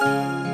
Música